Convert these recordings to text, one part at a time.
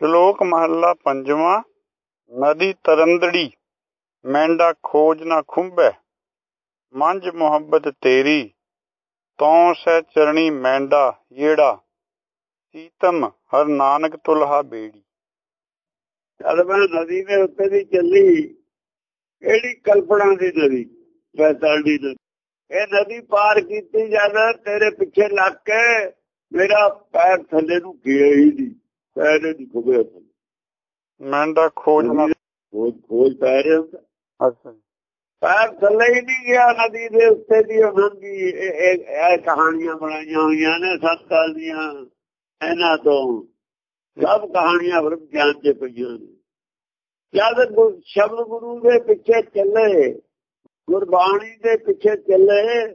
ਸ਼ਲੋਕ ਮਹੱਲਾ ਪੰਜਵਾਂ, ਨਦੀ ਤਰੰਦੜੀ, ਮੈਂਡਾ ਖੋਜ ਨਾ ਖੁੰਬੈ ਮੰਝ ਮੁਹੱਬਤ ਤੇਰੀ, ਤੌ ਸਹਿ ਚਰਣੀ ਮੈਂਡਾ ਯੇੜਾ ਸੀਤਮ ਹਰ ਨਾਨਕ ਤੁਲਹਾ ਬੇੜੀ। ਚੱਲ ਮੈਂ ਨਦੀ ਦੇ ਉੱਤੇ ਦੀ ਚੱਲੀ, ਕਿਹੜੀ ਕਲਪਨਾ ਦੀ ਨਦੀ? ਵੈਸਾਲ ਦੀ ਨਦੀ। ਇਹ ਨਦੀ ਪਾਰ ਕੀਤੀ ਜਦ, ਤੇਰੇ ਪਿੱਛੇ ਲੱਗ ਕੇ ਮੇਰਾ ਪੈਰ ਥੱਲੇ ਨੂੰ ਗਿਆ ਹੀ ਨਹੀਂ। ਪੈਰ ਮੈਂਡਾ ਖੋਜ ਨਾ। ਖੋਜ ਖੋਜ ਪੈ ਰਿਹਾ ਹੁੰਦਾ ਅੱਛਾ। ਪੈਰ ਥੱਲੇ ਹੀ ਨਹੀਂ ਗਿਆ ਨਦੀ ਦੇ ਉੱਤੇ ਦੀ ਉਹਨਾਂ ਦੀ ਇਹ ਕਹਾਣੀਆਂ ਬਣਾਈਆਂ ਹੋਈਆਂ ਨੇ ਸਤਕਾਲ ਦੀਆਂ ਇਹਨਾਂ ਤੋਂ। ਸਭ ਕਹਾਣੀਆਂ ਵਰਗ ਗਿਆਨ ਚ ਪਈਆਂ ਨੇ। ਜਦ ਸ਼ਬਦ ਗੁਰੂ ਦੇ ਪਿੱਛੇ ਚੱਲੇ ਗੁਰਬਾਣੀ ਦੇ ਪਿੱਛੇ ਚੱਲੇ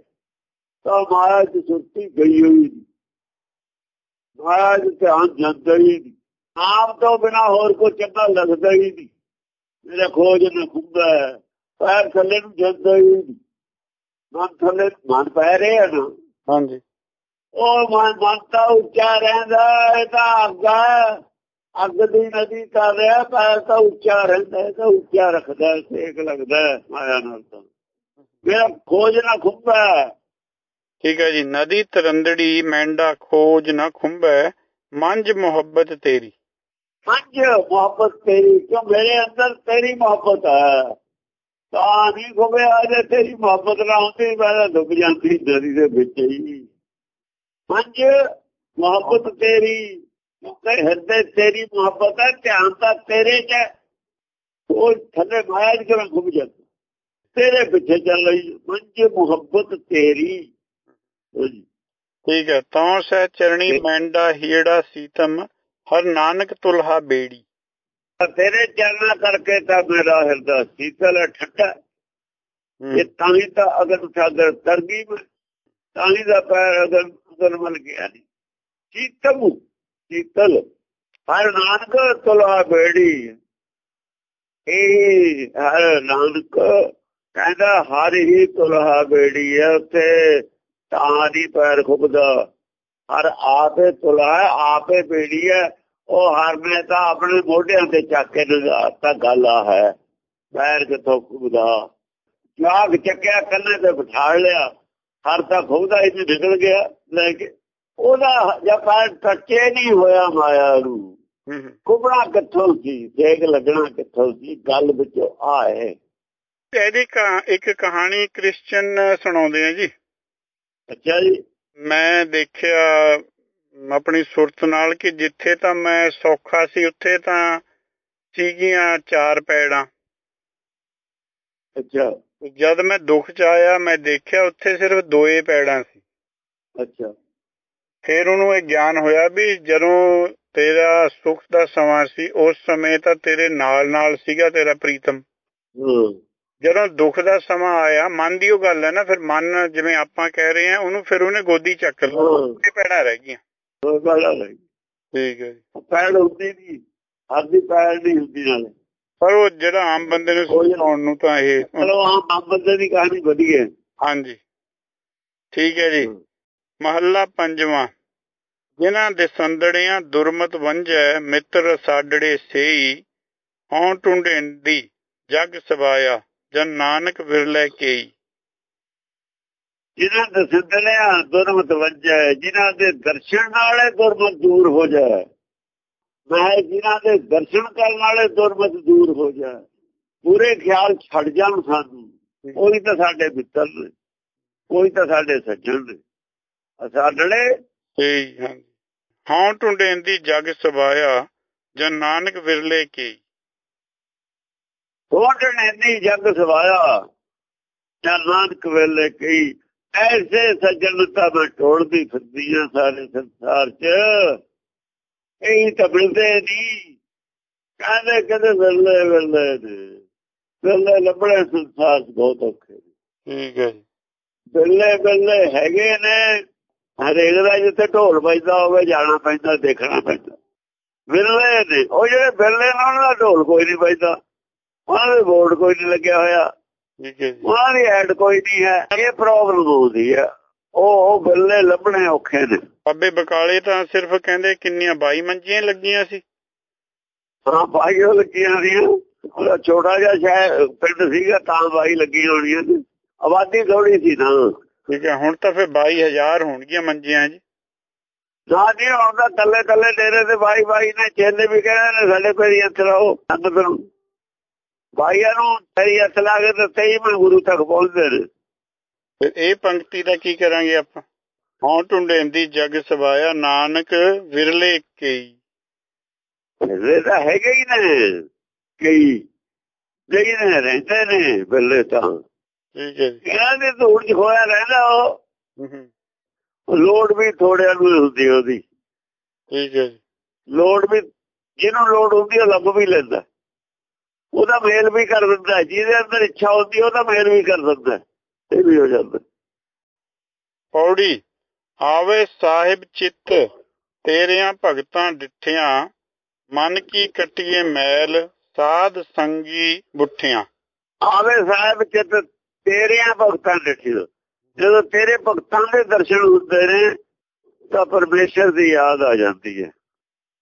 ਤਾਂ ਮਾਇਆ ਦੀ ਸੁਰਤੀ ਗਈ ਹੋਈ। ਦੇ ਧਿਆਨ ਜਾਂਦਾ ਹੀ ਨਹੀਂ। ਆਪ ਤੋਂ ਬਿਨਾ ਹੋਰ ਕੋਈ ਚੰਗਾ ਲੱਗਦਾ ਹੀ ਨਹੀਂ। ਮੇਰਾ ਖੋਜ ਨਾ ਖੁੰਦਾ ਪੈਰ ਥੱਲੇ ਨੂੰ ਜਾਂਦਾ ਹੀ ਨਹੀਂ। ਮਨ ਥੱਲੇ ਮਨ ਪੈ ਰਿਹਾ ਨਾ। ਹਾਂਜੀ। ਉਹ ਮਨ ਮਨ ਤਾਂ ਉੱਚਾ ਰਹਿੰਦਾ ਇਹ ਤਾਂ ਅੱਗ। ਅੱਗ ਦੀ ਨਦੀ ਕਰ ਰਿਹਾ ਪੈਰ ਤਾਂ ਉੱਚਾ ਰਹਿੰਦਾ ਤਾਂ ਉੱਚਾ ਰੱਖਦਾ ਸੇਕ ਲੱਗਦਾ ਮਾਇਆ ਨਾਲ ਤਾਂ। ਮੇਰਾ ਖੋਜ ਨਾ ਖੁੰਬਾ ਠੀਕ ਹੈ ਜੀ, ਨਦੀ ਤਰੰਦੜੀ ਮੈਂਡਾ ਖੋਜ ਨਾ ਖੁੰਬੈ ਮੰਝ ਮੁਹੱਬਤ ਤੇਰੀ। ਮੰਜ ਮੁਹੱਬਤ ਤੇਰੀ, ਕਿਉਂ ਮੇਰੇ ਅੰਦਰ ਤੇਰੀ ਮੁਹੱਬਤ ਹੈ? ਤਾਂ ਨਹੀਂ ਖੁੰਬਿਆ ਜੇ ਤੇਰੀ ਮੁਹੱਬਤ ਨਾ ਹੁੰਦੀ, ਮੈਂ ਡੁੱਬ ਜਾਂਦੀ ਨਦੀ ਦੇ ਵਿੱਚ ਹੀ। ਮੰਜ ਮੁਹੱਬਤ ਤੇਰੀ ਕਿਉਂਕਿ ਹਿਰਦੇ ਤੇਰੀ ਮੁਹੱਬਤ ਹੈ, ਧਿਆਨ ਤਾਂ ਤੇਰੇ 'ਚ ਹੈ। ਉਹ ਥੱਲੇ ਮਾਇਆ ਦੀ ਕਿਵੇਂ ਖੁੱਭ ਜਾਂਦਾ। ਤੇਰੇ ਪਿੱਛੇ ਚੱਲ ਰਹੀ ਮੰਜ ਮੁਹੱਬਤ ਤੇਰੀ। ਠੀਕ ਹੈ। ਤੌ ਸਹਿ ਚਰਣੀ ਮੈਂਡਾ ਹੀੜਾ ਸੀਤਮ ਹਰ ਨਾਨਕ ਤੁਲਹਾ ਬੇੜੀ। ਤੇਰੇ ਚਰਨਾਂ ਕਰਕੇ ਤਾਂ ਮੇਰਾ ਹਿਰਦਾ ਸੀਤਲ ਹੈ। ਹੂੰ, ਇਹ ਤਾਂ ਹੀ ਤਾਂ ਅਗਰ ਸਾਗਰ ਤਰਗੀਬ ਤਾਂ ਹੀ ਦਾ ਪੈਰ ਅਗਰ ਅਗਰ ਮਲ ਗਿਆ ਨਹੀਂ ਚੀਤਮ ਚੀਤਲ ਹਰ ਨਾਨਕ ਤੁਲਾ ਬੇੜੀ। ਇਹ ਹਰ ਨਾਨਕ ਕਹਿੰਦਾ ਹਰ ਹੀ ਤੁਲਾ ਬੇੜੀ ਹੈ ਉੱਤੇ ਤਾਂ ਦੀ ਪੈਰ ਖੁੱਬਦਾ। ਹਰ ਆਪੇ ਤੁਲਾ ਆਪੇ ਬੇੜੀ ਹੈ ਉਹ ਹਰ ਨੇ ਤਾਂ ਆਪਣੇ ਮੋਢਿਆਂ ਤੇ ਚੱਕ ਕੇ ਨਜ਼ਾਰਤਾ ਗੱਲ ਆ ਹੈ। ਪੈਰ ਕਿਥੋਂ ਖੁੱਬਦਾ? ਜਾਗ ਚੱਕਿਆ ਕੰਨੇ ਤੇ ਬਿਠਾ ਲਿਆ। ਹਰ ਤਾਂ ਖੁੱਬਦਾ ਹੀ ਨਹੀਂ ਨਿਕਲ ਗਿਆ। ਲੈ ਕੇ ਉਹਦਾ ਜਾਂ ਪੈਰ ਟੱਚੇ ਨਹੀਂ ਹੋਇਆ ਮਾਇਆ ਨੂੰ। ਕੁਬੜਾ ਕਿੱਥੋਂ ਸੀ? ਦੇਖ ਲੱਗਣਾ ਕਿੱਥੋਂ ਸੀ? ਗੱਲ ਵਿੱਚ ਆ ਹੈ ਇਹਦੀ ਇੱਕ ਕਹਾਣੀ ਕ੍ਰਿਸਚੀਅਨ ਸੁਣਾਉਂਦੇ ਆ ਜੀ। ਅੱਛਾ ਜੀ ਮੈਂ ਦੇਖਿਆ ਆਪਣੀ ਸੁਰਤ ਨਾਲ ਕਿ ਜਿੱਥੇ ਤਾਂ ਮੈਂ ਸੌਖਾ ਸੀ ਉੱਥੇ ਤਾਂ ਸੀਗੀਆਂ ਚਾਰ ਪੈੜਾਂ। ਅੱਛਾ। ਜਦ ਮੈਂ ਦੁੱਖ ਚ ਆਇਆ ਮੈਂ ਦੇਖਿਆ ਉੱਥੇ ਸਿਰਫ ਦੋਏ ਪੈੜਾਂ ਸੀ। ਅੱਛਾ। ਫਿਰ ਉਹਨੂੰ ਇਹ ਗਿਆਨ ਹੋਇਆ ਵੀ ਜਦੋਂ ਤੇਰਾ ਸੁੱਖ ਦਾ ਸਮਾਂ ਸੀ ਉਸ ਸਮੇਂ ਤਾਂ ਤੇਰੇ ਨਾਲ ਨਾਲ ਸੀਗਾ ਤੇਰਾ ਪ੍ਰੀਤਮ। ਹਾਂ। ਜਦੋਂ ਦੁੱਖ ਦਾ ਸਮਾਂ ਆਇਆ ਮਨ ਦੀ ਉਹ ਗੱਲ ਹੈ ਨਾ ਫਿਰ ਮਨ ਜਿਵੇਂ ਆਪਾਂ ਕਹਿ ਰਹੇ ਆ ਉਹਨੂੰ ਫਿਰ ਉਹਨੇ ਗੋਦੀ ਚੱਕ ਹਾਂ। ਤੇ ਪੈੜਾਂ ਰਹਿ ਗਈਆਂ। ਰਹੀ ਠੀਕ ਹੈ ਜੀ। ਪੈਰ ਹੁੰਦੀ ਨਹੀਂ ਹਰ ਦੀ ਪੈਰ ਨਹੀਂ ਹੁੰਦੀ ਨਾਲੇ। ਪਰ ਉਹ ਜਿਹੜਾ ਆਮ ਬੰਦੇ ਨੂੰ ਸੁਣਾਉਣ ਨੂੰ ਤਾਂ ਇਹ ਚਲੋ ਆਮ ਬੰਦੇ ਦੀ ਕਹਾਣੀ ਵਧੀਆ ਹੈ। ਹਾਂਜੀ। ਠੀਕ ਹੈ ਜੀ। ਮਹੱਲਾ ਪੰਜਵਾਂ। ਜਿਨ੍ਹਾਂ ਦੇ ਸੰਦੜਿਆਂ ਦੁਰਮਤ ਵੰਜੈ ਮਿੱਤਰ ਸਾਡੜੇ ਸੇਈ ਹਉ ਟੁੰਡੇਂਦੀ ਜਗ ਸਵਾਇਆ। ਜਨ ਨਾਨਕ ਵਿਰਲੇ ਕੇਈ। ਜਿਨ੍ਹਾਂ ਦੇ ਸਿੱਧਲਿਆਂ ਦੁਰਮਤ ਵੱਜੈ ਜਿਨ੍ਹਾਂ ਦੇ ਦਰਸ਼ਨ ਨਾਲੇ ਦੁਰਮਤ ਦੂਰ ਹੋ ਜਾਏ ਮੈਂ ਜਿਨ੍ਹਾਂ ਦੇ ਦਰਸ਼ਨ ਕਰਨ ਵਾਲੇ ਦੁਰਮਤ ਦੂਰ ਹੋ ਜਾਏ ਪੂਰੇ ਖਿਆਲ ਛੱਡ ਜਾਣ ਸਾਨੂੰ ਕੋਈ ਤਾਂ ਸਾਡੇ ਮਿੱਤਰ ਨੇ ਕੋਈ ਤਾਂ ਸਾਡੇ ਸੱਜਣ ਨੇ। ਸੇਈ ਹਾਂਜੀ। ਹਉ ਟੁੰਡੇਂਦੀ ਜਗ ਸਵਾਇਆ ਜਨ ਨਾਨਕ ਵਿਰਲੇ ਕੇਈ। ਕੋਟ ਨੇ ਨਹੀਂ ਜਗ ਸਵਾਇਆ। ਜਾਂ ਨਾਨਕ ਵੇਲੇ ਕਈ ਐਸੇ ਸੱਜਣ ਤਾਂ ਮੈਂ ਟੋੜਦੀ ਫਿਰਦੀ ਆ ਸਾਰੇ ਸੰਸਾਰ 'ਚ। ਇਹ ਤਾਂ ਮਿਲਦੇ ਨਹੀਂ। ਕਹਿੰਦੇ ਕਦੇ ਵੇਲੇ ਵੇਲੇ ਨੇ ਵੇਲੇ ਲੱਭਣੇ ਸੰਸਾਰ 'ਚ ਬਹੁਤ ਔਖੇ ਠੀਕ ਹੈ ਵੇਲੇ ਵੇਲੇ ਹੈਗੇ ਨੇ। ਹਰੇਕ ਦਾ ਜਿੱਥੇ ਢੋਲ ਵੱਜਦਾ ਹੋਵੇ ਜਾਣਾ ਪੈਂਦਾ ਦੇਖਣਾ ਪੈਂਦਾ। ਵੇਲੇ ਨੇ। ਉਹ ਜਿਹੜੇ ਵੇਲੇ ਨੇ ਉਹਨਾਂ ਦਾ ਢੋਲ ਕੋਈ ਨਹੀਂ ਵੱਜਦਾ। ਉਹਨਾਂ ਦੇ ਬੋਰਡ ਕੋਈ ਨਹੀਂ ਲੱਗਿਆ ਹੋਇਆ। ਉਹਨਾਂ ਦੀ ਐਡ ਕੋਈ ਨਹੀਂ ਹੈ। ਇਹ ਪ੍ਰੋਬਲਮ ਹੁੰਦੀ ਹੈ ਉਹ ਬੱਲੇ ਲੱਭਣੇ ਔਖੇ ਨੇ। ਬਾਬੇ ਬਕਾਲੇ ਤਾਂ ਸਿਰਫ ਕਹਿੰਦੇ ਕਿੰਨੀਆਂ 22 ਮੰਜੀਆਂ ਲੱਗੀਆਂ ਸੀ। ਹਾਂ ਬਾਈ ਉਹ ਲੱਗੀਆਂ ਹੋਣੀਆਂ ਉਹਦਾ ਛੋਟਾ ਜਿਹਾ ਸ਼ਹਿਰ ਪਿੰਡ ਸੀਗਾ ਤਾਂ ਬਾਈ ਲੱਗੀ ਹੋਣੀਆਂ ਸੀ ਆਬਾਦੀ ਥੋੜੀ ਸੀ ਨਾ ਠੀਕ ਹੈ ਹੁਣ ਤਾਂ ਫਿਰ 22000 ਹੋਣਗੀਆਂ ਮੰਜੀਆਂ ਜੀ। ਨਾ ਜੀ ਹੁਣ ਤਾਂ ਕੱਲੇ ਕੱਲੇ ਡੇਰੇ ਤੇ ਬਾਈ ਬਾਈ ਨੇ ਚੇਲੇ ਵੀ ਕਹਿੰਦੇ ਨੇ ਸਾਡੇ ਕੋਲ ਇੱਥੇ ਰਹੋ। ਅੰਦਰ ਨੂੰ ਬਾਈਆਂ ਨੂੰ ਤੇਰੀ ਹੱਥ ਲਾ ਕੇ ਤੇ ਸਹੀ ਮੈਂ ਗੁਰੂ ਤੱਕ ਪਹੁੰਚਦੇ ਨੇ ਫਿਰ ਇਹ ਪੰਕਤੀ ਦਾ ਕੀ ਕਰਾਂਗੇ ਆਪਾਂ? ਹੌਂ ਟੁੰਡੇਂਦੀ ਜਗ ਸਵਾਇਆ ਨਾਨਕ ਵਿਰਲੇ ਕਈ। ਇਹ ਤਾਂ ਹੈਗੇ ਹੀ ਨੇ ਕਈ। ਜਿਹੜੀ ਨੇ ਰਹਿੰਦੇ ਨੇ ਬੱਲੇ ਤਾਂ। ਠੀਕ ਹੈ ਜੀ। ਇਹਨਾਂ ਦੇ ਧੂੜ ਚ ਹੋਇਆ ਰਹਿੰਦਾ ਉਹ। ਲੋੜ ਵੀ ਥੋੜਿਆਂ ਨੂੰ ਹੁੰਦੀ ਉਹਦੀ। ਠੀਕ ਹੈ ਜੀ। ਲੋੜ ਵੀ ਜਿਹਨੂੰ ਲੋੜ ਹੁੰਦੀ ਉਹ ਲੱਭ ਵੀ ਲੈਂਦਾ। ਉਹਦਾ ਮੇਲ ਵੀ ਕਰ ਦਿੰਦਾ ਜਿਹਦੇ ਅੰਦਰ ਇੱਛਾ ਹੁੰਦੀ ਉਹਦਾ ਮੇਲ ਵੀ ਕਰ ਦਿੰਦਾ ਇਹ ਵੀ ਹੋ ਜਾਂਦਾ ਪੌੜੀ ਆਵੇ ਸਾਹਿਬ ਚਿੱਤ ਤੇਰਿਆਂ ਭਗਤਾਂ ਡਿਠਿਆਂ ਮਨ ਕੀ ਕਟੀਏ ਮੈਲ ਸਾਧ ਸੰਗੀ ਬੁੱਠਿਆਂ। ਆਵੇ ਸਾਹਿਬ ਚਿੱਤ ਤੇਰਿਆਂ ਭਗਤਾਂ ਦੇਖਿਓ ਜਦੋਂ ਤੇਰੇ ਭਗਤਾਂ ਦੇ ਦਰਸ਼ਨ ਹੁੰਦੇ ਨੇ ਤਾਂ ਪਰਮੇਸ਼ਰ ਦੀ ਯਾਦ ਆ ਜਾਂਦੀ ਹੈ।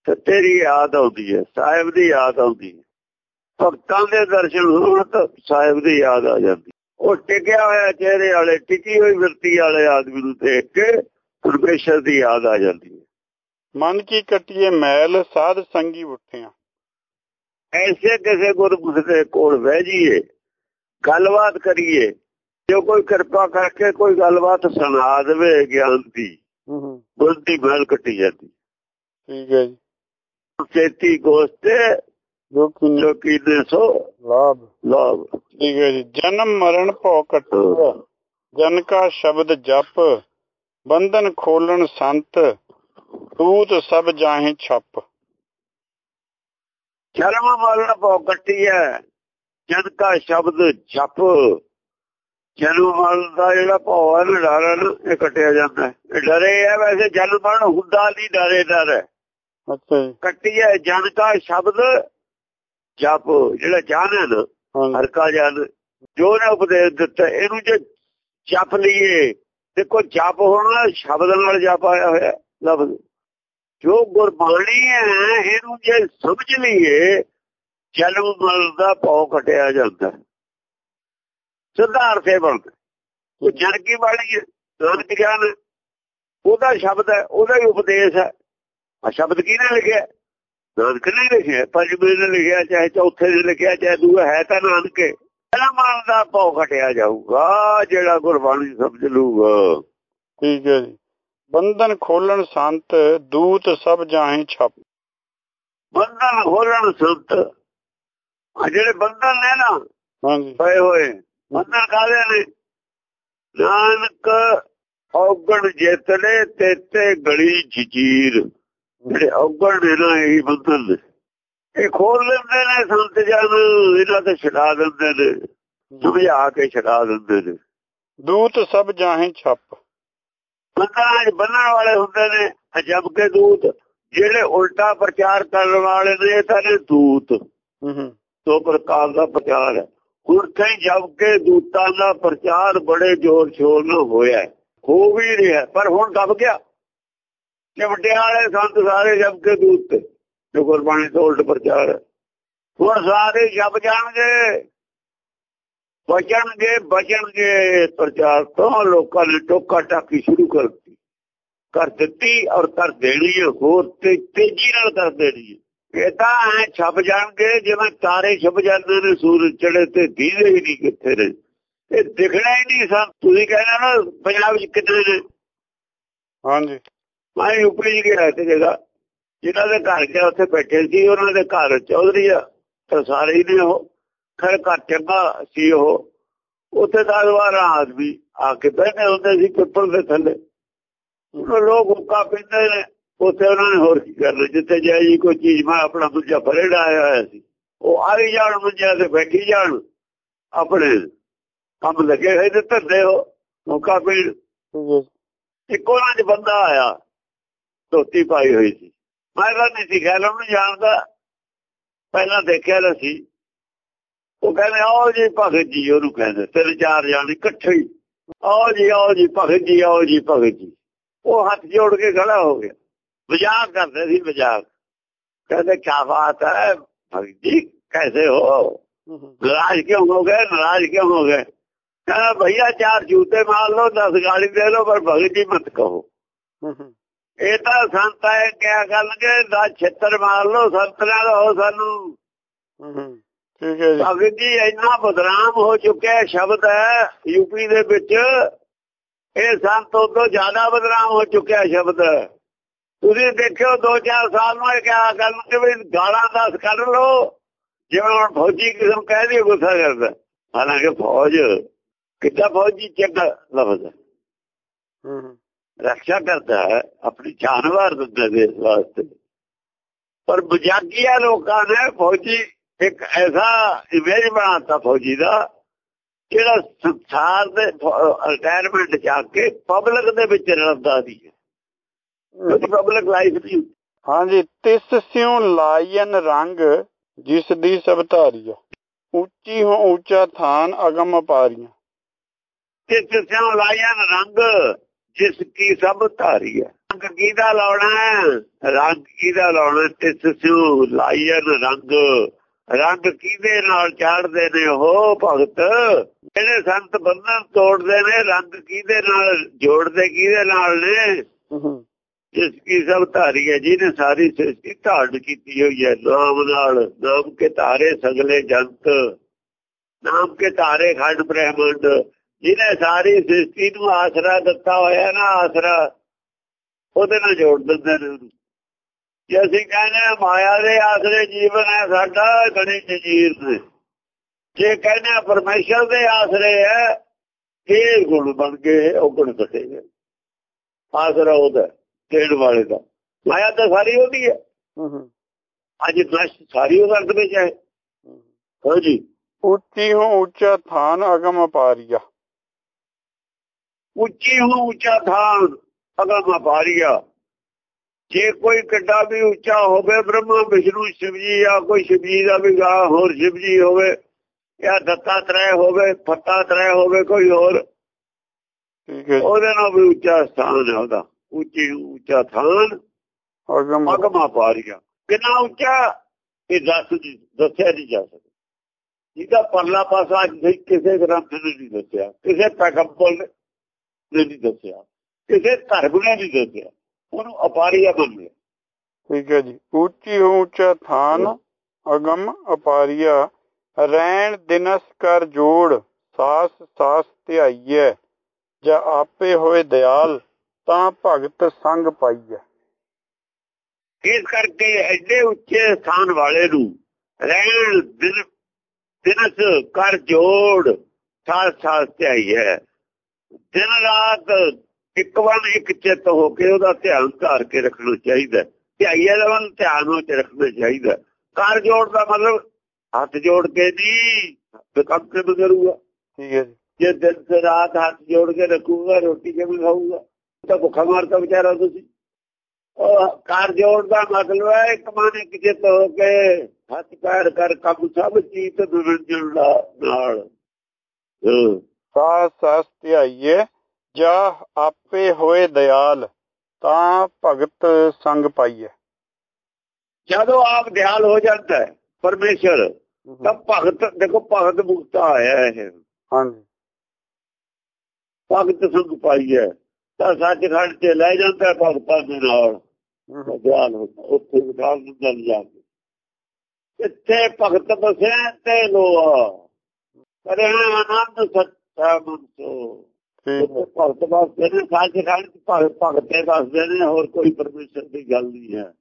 ਤੇ ਤੇਰੀ ਯਾਦ ਆਉਂਦੀ ਹੈ ਸਾਹਿਬ ਦੀ ਯਾਦ ਆਉਂਦੀ ਹੈ। ਭਗਤਾਂ ਦੇ ਦਰਸ਼ਨ ਹੋਣ ਤਾਂ ਸਾਹਿਬ ਦੀ ਯਾਦ ਆ ਜਾਂਦੀ। ਉਹ ਟਿਕਿਆ ਹੋਇਆ ਚਿਹਰੇ ਵਾਲੇ ਟਿਕੀ ਹੋਈ ਵਰਤੀ ਵਾਲੇ ਆਦਮੀ ਨੂੰ ਦੇਖ ਕੇ ਪਰਮੇਸ਼ਰ ਦੀ ਯਾਦ ਆ ਜਾਂਦੀ ਹੈ। ਮਨ ਕੀ ਕਟੀਏ ਮੈਲ ਸਾਧ ਸੰਗੀ ਬੁੱਠਿਆਂ ਐਸੇ ਕਿਸੇ ਗੁਰਮੁਖ ਦੇ ਕੋਲ ਬਹਿ ਜਾਈਏ ਗੱਲਬਾਤ ਕਰੀਏ ਜੋ ਕੋਈ ਕਿਰਪਾ ਕਰਕੇ ਕੋਈ ਗੱਲਬਾਤ ਸੁਣਾ ਦੇਵੇ ਗਿਆਨ ਦੀ ਹੂੰ ਹੂੰ। ਬੁੱਧੀ ਮਹਿਲ ਕੱਟੀ ਜਾਂਦੀ। ਠੀਕ ਹੈ ਜੀ। ਚੇਤੀ ਗੋਸਤੇ ਜੋ ਕਿ ਜੋ ਕੀਨੇ ਸੋ ਲਾਭ। ਲਾਭ। ਠੀਕ ਹੈ ਜੀ। ਜਨਮ ਮਰਨ ਭਉ ਕਟਿਆ। ਜਨ ਕਾ ਸ਼ਬਦ ਜਪ। ਬੰਧਨ ਖੋਲਣ ਸੰਤ। ਦੂਤ ਸਭ ਜਾਹੇ ਛਪ। ਜਨਮ ਮਰਨ ਭੋ ਕੱਟੀ ਹੈ ਜਨ ਕਾ ਸ਼ਬਦ ਜਪ। ਜਨਮ ਮਰਨ ਦਾ ਜਿਹੜਾ ਭੋ ਹੈ ਨਾ ਡਰ ਹੈ ਨਾ ਇਹ ਕੱਟਿਆ ਜਾਂਦਾ ਹੈ। ਡਰੇ ਹੈ ਵੈਸੇ ਜਨਮ ਮਰਨ ਹੁੰਦਾ ਨਹੀਂ ਡਰੇ ਡਰ। ਅੱਛਾ ਕੱਟੀ ਹੈ ਜਨ ਕਾ ਸ਼ਬਦ ਜਪ ਜਿਹੜਾ ਜਾਨ ਹੈ ਨਾ ਹਾਂਜੀ ਹਰ ਕਾ ਜਨ ਜੋ ਨੇ ਉਪਦੇਸ਼ ਦਿੱਤਾ ਇਹਨੂੰ ਜੇ ਜਪ ਲਈਏ ਦੇਖੋ ਜਪ ਹੋਣਾ ਸ਼ਬਦ ਨਾਲ ਜਪ ਆਇਆ ਹੋਇਆ ਹੈ, ਲਫ਼ਜ਼। ਜੋ ਗੁਰਬਾਣੀ ਹੈ ਇਹਨੂੰ ਜੇ ਸਮਝ ਲਈਏ ਜਨਮ ਮਰਨ ਦਾ ਭੌ ਕਟਿਆ ਜਾਂਦਾ। ਹੈ। ਸਿੱਧਾ ਅਰਥ ਇਹ ਬਣਦਾ। ਉਹ ਜਨ ਕੀ ਬਾਣੀ ਹੈ ਨਾਨਕ ਗਿਆਨ। ਹੈ। ਉਹਦਾ ਸ਼ਬਦ ਹੈ ਉਹਦਾ ਹੀ ਉਪਦੇਸ਼ ਹੈ। ਆ ਸ਼ਬਦ ਕਿਹਨੇ ਲਿਖਿਆ? ਨਾਨਕ ਨੇ ਲਿਖਿਆ ਪੰਜਵੇਂ ਨੇ ਲਿਖਿਆ ਚਾਹੇ ਚੌਥੇ ਨੇ ਲਿਖਿਆ ਚਾਹੇ ਦੂਆ ਹੈ ਤਾਂ ਨਾਨਕੇ। ਜਨਮ ਮਰਨ ਦਾ ਭੌ ਕਟਿਆ ਜਾਊਗਾ ਜਿਹੜਾ ਗੁਰਬਾਣੀ ਸਮਝ ਲੂਗਾ ਠੀਕ ਹੈ ਜੀ। ਬੰਧਨ ਖੋਲਣ ਸੰਤ ਦੂਤ ਸਭ ਜਾਹੇ ਛਪ। ਬੰਧਨ ਖੋਲਣ ਸੰਤ। ਆ ਜਿਹੜੇ ਬੰਧਨ ਨੇ ਨਾ ਹਾਂਜੀ। ਪਏ ਹੋਏ ਬੰਧਨ ਕਾਦੇ ਨੇ? ਨਾਨਕ ਔਗਣ ਜੇਤਲੇ ਤੇਤੇ ਗਲੀ ਜਜੀਰ। ਜਿਹੜੇ ਔਗਣ ਨੇ ਨਾ ਇਹੀ ਬੰਧਨ ਨੇ। ਇਹ ਖੋਲ ਲੈਂਦੇ ਨੇ ਸੰਤ ਜਨ ਇਹਨਾਂ ਤੇ ਛਡਾ ਦਿੰਦੇ ਨੇ ਸਮਝਾ ਕੇ ਛਡਾ ਦਿੰਦੇ ਨੇ। ਦੂਤ ਸਭ ਜਾਹੇ ਛਪ। 'ਚ ਬੰਨਣ ਵਾਲੇ ਹੁੰਦੇ ਨੇ ਅਜਬ ਕੇ ਦੂਤ। ਜਿਹੜੇ ਉਲਟਾ ਪ੍ਰਚਾਰ ਕਰਨ ਵਾਲੇ ਨੇ ਇਹ ਤਾਂ ਨੇ ਦੂਤ। ਹੂੰ ਹੂੰ। ਦੋ ਪ੍ਰਕਾਰ ਦਾ ਪ੍ਰਚਾਰ ਹੈ। ਹੁਣ ਕਈ ਜਬ ਕੇ ਦੂਤਾਂ ਦਾ ਪ੍ਰਚਾਰ ਬੜੇ ਜ਼ੋਰ ਸ਼ੋਰ ਨਾਲ ਹੋਇਆ ਹੈ। ਹੋ ਵੀ ਰਿਹਾ ਪਰ ਹੁਣ ਦਬ ਗਿਆ। ਕਿ ਵਾਲੇ ਸੰਤ ਸਾਰੇ ਜਪ ਕੇ ਦੂਤ ਜੋ ਗੁਰਬਾਣੀ ਤੋਂ ਉਲਟ ਪ੍ਰਚਾਰ ਹੁਣ ਸਾਰੇ ਜਪ ਜਾਣਗੇ ਬਚਣਗੇ ਬਚਣਗੇ ਪ੍ਰਚਾਰ ਤੋਂ ਲੋਕਾਂ ਨੇ ਟੋਕਾ ਟਾਕੀ ਸ਼ੁਰੂ ਕਰ ਦਿੱਤੀ। ਕਰ ਦਿੱਤੀ ਔਰ ਕਰ ਦੇਣੀ ਹੋਰ ਤੇ ਤੇਜ਼ੀ ਨਾਲ ਕਰ ਦੇਣੀ ਇਹ ਤਾਂ ਐ ਛਪ ਜਾਣਗੇ, ਜਿਵੇਂ ਤਾਰੇ ਛਪ ਜਾਂਦੇ ਨੇ, ਸੂਰਜ ਚੜੇ ਤੇ ਦੀਦੇ ਹੀ ਨਹੀਂ ਕਿੱਥੇ ਨੇ। ਇਹ ਦਿਖਣਾ ਹੀ ਨਹੀਂ ਸਭ ਤੁਸੀਂ ਕਹਿੰਦੇ ਨਾ, ਪੰਜਾਬ ਵਿੱਚ ਕਿੰਨੇ ਨੇ? ਹਾਂਜੀ। ਮੈਂ ਯੂਪੀ ਗਿਆ ਤੇ ਜਗ੍ਹਾ ਜਿਨ੍ਹਾਂ ਦੇ ਘਰ ਗਿਆ ਉੱਥੇ ਬੈਠੇ ਸੀ ਉਹਨਾਂ ਦੇ ਘਰ ਚੌਧਰੀ ਆ ਤਾਂ ਸਾਰੇ ਹੀ ਨੇ ਉਹ ਖਰ ਘਰ ਚੰਗਾ ਸੀ ਉਹ। ਉੱਥੇ ਦਸ ਬਾਰਾਂ ਆਦਮੀ ਆ ਕੇ ਬੈਠੇ ਹੁੰਦੇ ਸੀ ਪਿੱਪਲ ਦੇ ਥੱਲੇ। ਉਹ ਲੋਕ ਹੁੱਕਾ ਪੀਂਦੇ ਨੇ ਉੱਥੇ ਉਹਨਾਂ ਨੇ ਹੋਰ ਕੀ ਕਰਨਾ ਜਿੱਥੇ ਜਾਈ ਜੀ ਕੋਈ ਚੀਜ਼ ਮੈਂ ਆਪਣਾ ਦੂਜਾ ਫਰੇੜਾ ਆਇਆ ਹੋਇਆ ਸੀ। ਉਹ ਆਈ ਜਾਣ ਮੁੰਜਿਆਂ ਤੇ ਬੈਠੀ ਜਾਣ ਆਪਣੇ ਕੰਮ ਲੱਗੇ ਹੋਏ ਤੇ ਧਰਦੇ ਹੋ ਹੁੱਕਾ ਪੀਣ। ਇੱਕ 'ਚ ਬੰਦਾ ਆਇਆ ਧੋਤੀ ਪਾਈ ਹੋਈ ਸੀ। ਮੈਂ ਤਾਂ ਨਹੀਂ ਸੀ ਖੈਲ ਉਹਨੂੰ ਜਾਣਦਾ। ਪਹਿਲਾਂ ਦੇਖਿਆ ਤਾਂ ਸੀ। ਉਹ ਕਹਿੰਦੇ, ਆਓ ਜੀ ਭਗਤ ਜੀ, ਉਹਨੂੰ ਕਹਿੰਦੇ, ਤਿੰਨ ਚਾਰ ਜਾਣ ਇਕੱਠੇ ਆਓ ਜੀ ਆਓ ਜੀ, ਭਗਤ ਜੀ, ਆਓ ਜੀ, ਭਗਤ ਜੀ। ਉਹ ਹੱਥ ਜੋੜ ਕੇ ਖੜਾ ਹੋ ਗਿਆ। ਮਜ਼ਾਕ ਕਰਦੇ ਸੀ, ਮਜ਼ਾਕ। ਕਹਿੰਦੇ, ਕਿਆ ਬਾਤ ਹੈ, ਭਗਤ ਜੀ, ਕੈਸੇ ਹੋ? ਨਾਰਾਜ਼ ਕਿਉਂ ਹੋ ਗਏ, ਨਾਰਾਜ਼ ਕਿਉਂ ਹੋ ਗਏ? ਕਹਿੰਦਾ, ਭਈਆ, ਚਾਰ ਜੂਤੇ ਮਾਰ ਲੋ 10 ਗਾਲੀ ਦੇ ਲੋ ਪਰ ਭਗਤ ਜੀ ਮਤ ਕਹੋ। ਇਹ ਤਾਂ ਸੰਤ ਹੈ ਕਿਆ ਕਰਨਗੇ? ਦਾ ਛੇਤਰ ਮਾਰ ਲੋ ਸੰਤਰਾਂ ਦਾ ਹੋ ਸਾਨੂੰ। ਠੀਕ ਹੈ ਜੀ। ਭਗਤ ਜੀ ਇੰਨਾ ਬਦਨਾਮ ਹੋ ਚੁੱਕਿਆ ਸ਼ਬਦ ਹੈ ਯੂਪੀ ਦੇ ਵਿੱਚ। ਇਹ ਸੰਤ ਤੋਂ ਜ਼ਿਆਦਾ ਬਦਨਾਮ ਹੋ ਚੁੱਕਿਆ ਸ਼ਬਦ। ਤੁਸੀਂ ਦੇਖਿਓ 2-4 ਸਾਲ ਨੂੰ ਇਹ ਕਿਆ ਕਰਨਗੇ ਵੀ ਗਾਲਾਂ ਦਸ ਕੱਢ ਲੋ ਜਿਵੇਂ ਹੁਣ ਫੌਜੀ ਕਿਸਮ ਕਹਿ ਦੀ ਗੁੱਸਾ ਕਰਦਾ। ਹਾਲਾਂਕਿ ਫੌਜ ਕਿੱਦਾਂ ਫੌਜੀ? ਚੰਗਾ ਲਫ਼ਜ਼ ਹੂੰ। ਰੱਖਿਆ ਕਰਦਾ ਹੈ ਆਪਣੀ ਜਾਨ ਵਾਰ ਦਿੰਦਾ ਦੇਸ਼ ਵਾਸਤੇ। ਪਰ ਬੁਝਾਗੀਆ ਲੋਕਾਂ ਨੇ ਫੌਜੀ ਇੱਕ ਐਸਾ ਇਮੇਜ ਬਣਾਤਾ ਫੌਜੀ ਦਾ ਜਿਹੜਾ ਸੰਸਾਰ ਦੇ ਰਿਟਾਇਰਮੈਂਟ ਜਾ ਕੇ ਪਬਲਿਕ ਦੇ ਵਿੱਚ ਰਲਦਾ ਦੀ ਹੈ। ਪਬਲਿਕ ਲਾਈਫ ਦੀ। ਹਾਂਜੀ ਤਿਸ ਸਿਉ ਲਾਇਨ ਰੰਗ ਜਿਸ ਦੀ ਸਭ ਧਾਰੀਆ। ਉੱਚੀ ਹੋ ਉੱਚਾ ਥਾਨ ਅਗਮ ਅਪਾਰੀਆਂ ਤਿਸ ਸਿਉ ਲਾਇਨ ਰੰਗ ਜਿਸ ਕੀ ਸਭ ਧਾਰੀ ਹੈ। ਰੰਗ ਕਿਹਦਾ ਲਾਉਣਾ ਰੰਗ ਕਿਹਦਾ ਲਾਉਣਾ ਤਿਸ ਸਿਉ ਲਾਇਨ ਰੰਗ। ਰੰਗ ਕਿਹਦੇ ਨਾਲ ਚਾੜਦੇ ਨੇ? ਉਹ ਭਗਤ। ਜਿਹੜੇ ਸੰਤ ਬੰਧਨ ਤੋੜਦੇ ਨੇ ਰੰਗ ਕਿਹਦੇ ਨਾਲ ਜੋੜਦੇ ਕਿਹਦੇ ਨਾਲ ਨੇ? ਜਿਸ ਕੀ ਸਭ ਧਾਰੀ ਹੈ ਜਿਹਨੇ ਸਾਰੀ ਸ੍ਰਿਸ਼ਟੀ ਧਾਰਨ ਕੀਤੀ ਹੋਈ ਹੈ। ਨਾਮ ਨਾਲ ਨਾਮ ਕੇ ਧਾਰੇ ਸਗਲੇ ਜੰਤ। ਨਾਮ ਕੇ ਧਾਰੇ ਖੰਡ ਬ੍ਰਹਮੰਡ। ਜਿਹਨੇ ਸਾਰੀ ਸ੍ਰਿਸ਼ਟੀ ਨੂੰ ਆਸਰਾ ਦਿੱਤਾ ਹੋਇਆ ਨਾ ਆਸਰਾ ਉਹਦੇ ਨਾਲ ਜੋੜ ਦਿੰਦੇ ਨੇ ਉਹਨੂੰ। ਜੇ ਅਸੀਂ ਕਹਿੰਦੇ ਮਾਇਆ ਦੇ ਆਸਰੇ ਜੀਵਨ ਹੈ ਸਾਡਾ ਗਣੀ ਜੀਰ ਨੇ। ਜੇ ਕਹਿੰਦੇ ਪਰਮੇਸ਼ਰ ਦੇ ਆਸਰੇ ਹੈ ਇਹ ਗੁਣ ਬਣ ਗਏ ਉਹ ਗੁਣ ਘਟੇ ਗਏ ਆਸਰਾ ਉਹਦਾ ਦੇਣ ਵਾਲੇ ਦਾ। ਮਾਇਆ ਤਾਂ ਸਾਰੀ ਉਹਦੀ ਹੈ। ਅੱਜ ਨਸ਼ ਸਾਰੀ ਉਹਦਾ ਅੰਗ ਵਿੱਚ ਹੈ। ਹਾਂਜੀ। ਉੱਚੀ ਹੋ ਉੱਚਾ ਥਾਨ ਅਗਮ ਅਪਾਰੀਆ। ਉੱਚੀ ਹੋ ਉੱਚਾ ਥਾਨ ਅਗਮ ਅਪਾਰੀਆ ਜੇ ਕੋਈ ਕਿੱਡਾ ਵੀ ਉੱਚਾ ਹੋਵੇ ਬ੍ਰਹਮਾ ਵਿਸ਼ਨੂੰ ਸ਼ਿਵ ਜੀ ਕੋਈ ਸ਼ਿਵ ਜੀ ਦਾ ਵੀ ਗਾ ਹੋਰ ਸ਼ਿਵ ਜੀ ਹੋਵੇ ਜਾਂ ਦੱਤਾਤਰੈ ਹੋਵੇ ਫੱਤਾਤਰੈ ਹੋਵੇ ਕੋਈ ਹੋਰ ਠੀਕ ਹੈ ਉਹਦੇ ਨਾਲ ਵੀ ਉੱਚਾ ਸਥਾਨ ਹੈ ਉਹਦਾ। ਉੱਚੀ ਉੱਚਾ ਥਾਨ ਅਗਮ ਪਾਰੀਆ ਕਿੰਨਾ ਉੱਚਾ? ਇਹ ਦੱਸ ਦੱਸਿਆ ਨਹੀਂ ਜਾ ਸਕਦਾ। ਜਿਹਦਾ ਪਰਲਾ ਪਾਸਾ ਕਿਸੇ ਗ੍ਰੰਥ ਨੇ ਨਹੀਂ ਦੱਸਿਆ। ਕਿਸੇ ਪੈਗੰਬਰ ਨੇ ਨਹੀਂ ਦੱਸਿਆ ਕਿਸੇ ਧਰਮ ਨੇ ਨਹੀਂ ਦੱਸਿਆ। ਉਹਨੂੰ ਅਪਾਰੀਆ ਮੰਨ ਲਿਆ ਠੀਕ ਹੈ ਜੀ। ਉੱਚੀ ਉੱਚਾ ਥਾਨ ਅਗਮ ਅਪਾਰੀਆ। ਰੈਣ ਦਿਨਸ ਕਰ ਜੋੜ ਸਾਸ ਸਾਸ ਧਿਆਈਐ। ਜਾਂ ਆਪੇ ਹੋਏ ਦਿਆਲ ਤਾਂ ਭਗਤ ਸੰਗ ਪਾਈਐ। ਇਸ ਕਰਕੇ ਐਡੇ ਉੱਚੇ ਸਥਾਨ ਵਾਲੇ ਨੂੰ ਰਹਿਣ ਦਿਨ ਦਿਨਸ ਕਰ ਜੋੜ ਸਾਸ ਸਾਸ ਧਿਆਈਐ। ਦਿਨ ਰਾਤ ਇੱਕ ਵਾਰ ਇੱਕ ਚਿੱਤ ਹੋ ਕੇ ਉਹਦਾ ਧਿਆਨ ਧਾਰ ਕੇ ਰੱਖਣਾ ਚਾਹੀਦਾ ਧਿਆਈਏ ਦਾ ਮਨ ਧਿਆਨ ਵਿੱਚ ਰੱਖਣਾ ਚਾਹੀਦਾ ਕਰ ਜੋੜ ਦਾ ਮਤਲਬ ਹੱਥ ਜੋੜ ਕੇ ਨਹੀਂ ਕੰਮ ਕਿਵੇਂ ਕਰੂਗਾ? ਠੀਕ ਹੈ ਜੀ। ਦਿਨ ਤੇ ਰਾਤ ਹੱਥ ਜੋੜ ਕੇ ਰੱਖੂਗਾ ਰੋਟੀ ਕਿਵੇਂ ਖਾਊਗਾ? ਤਾਂ ਭੁੱਖਾ ਮਾਰਦਾ ਵਿਚਾਰਾ ਤੁਸੀਂ। ਉਹ ਕਰ ਜੋੜ ਦਾ ਮਤਲਬ ਹੈ ਇੱਕ ਮਨ ਇੱਕ ਚਿੱਤ ਹੋ ਕੇ ਹੱਥ ਪੈਰ ਕਰ ਕੰਮ ਸਭ ਚੀਜ਼ ਤੇ ਨਿਰੰਜਨ ਨਾਲ। ਹਾਂ। ਸਾਸ ਸਾਸ ਧਿਆਈਐ ਜਾਂ ਆਪੇ ਹੋਏ ਦਿਆਲ ਤਾਂ ਭਗਤ ਸੰਗ ਪਾਈਐ ਜਦੋਂ ਆਪ ਦਿਆਲ ਹੋ ਜਾਂਦਾ ਹੈ ਪਰਮੇਸ਼ਰ ਤਾਂ ਭਗਤ ਦੇਖੋ ਭਗਤ ਮੁਕਤਾ ਆਇਆ ਹੈ ਹਾਂਜੀ। ਭਗਤ ਸੰਗ ਪਾਈਏ ਤਾਂ ਸੱਚਖੰਡ ਤੇ ਲੈ ਜਾਂਦਾ ਹੈ ਭਗਤਾਂ ਦੇ ਨਾਲ। ਦਿਆਲ ਉੱਥੇ ਵਿਕਾਸ ਦਿੰਦਾ ਜਾ ਕੇ। ਇੱਥੇ ਭਗਤ ਬਸੇ ਤੇ ਲੋਆ ਕਰੇ ਆਨੰਦ ਸੱਚਾ ਠੀਕ ਹੈ। ਭਗਤ ਬਸਦੇ ਨੇ ਸੱਚਖੰਡ ਭਗਤੇ ਬਸਦੇ ਨੇ ਹੋਰ ਕੋਈ ਪਰਮੇਸ਼ਰ ਦੀ ਗੱਲ ਨਹੀਂ ਹੈ।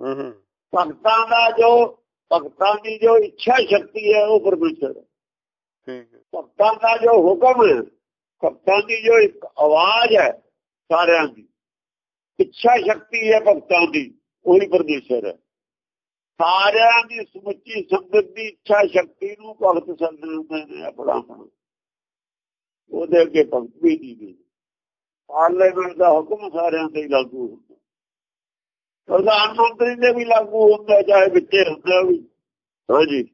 ਹੂੰ ਹੂੰ। ਭਗਤਾਂ ਦਾ ਜੋ ਭਗਤਾਂ ਦੀ ਜੋ ਇੱਛਾ ਸ਼ਕਤੀ ਹੈ ਉਹ ਪਰਮੇਸ਼ਰ ਹੈ। ਠੀਕ ਹੈ। ਭਗਤਾਂ ਦਾ ਜੋ ਹੁਕਮ ਹੈ ਭਗਤਾਂ ਦੀ ਜੋ ਇੱਕ ਆਵਾਜ਼ ਹੈ ਸਾਰਿਆਂ ਦੀ ਇੱਛਾ ਸ਼ਕਤੀ ਹੈ ਭਗਤਾਂ ਦੀ ਉਹੀ ਪਰਮੇਸ਼ਰ ਹੈ। ਸਾਰਿਆਂ ਦੀ ਸਮੁੱਚੀ ਸੰਗਤ ਦੀ ਇੱਛਾ ਸ਼ਕਤੀ ਨੂੰ ਭਗਤ ਸਮਝਦੇ ਨੇ ਆਪਣਾ ਆਪਣਾ। ਉਹਦੇ ਅੱਗੇ ਭਗਤ ਵੀ ਨਹੀਂ ਗਏ ਪਾਰਲੀਮੈਂਟ ਦਾ ਹੁਕਮ ਸਾਰਿਆਂ ਤੇ ਲਾਗੂ ਹੁੰਦਾ। ਪ੍ਰਧਾਨ ਮੰਤਰੀ ਦੇ ਵੀ ਲਾਗੂ ਹੁੰਦਾ, ਚਾਹੇ ਵਿੱਚੇ ਹੁੰਦਾ ਵੀ। ਹਾਂਜੀ।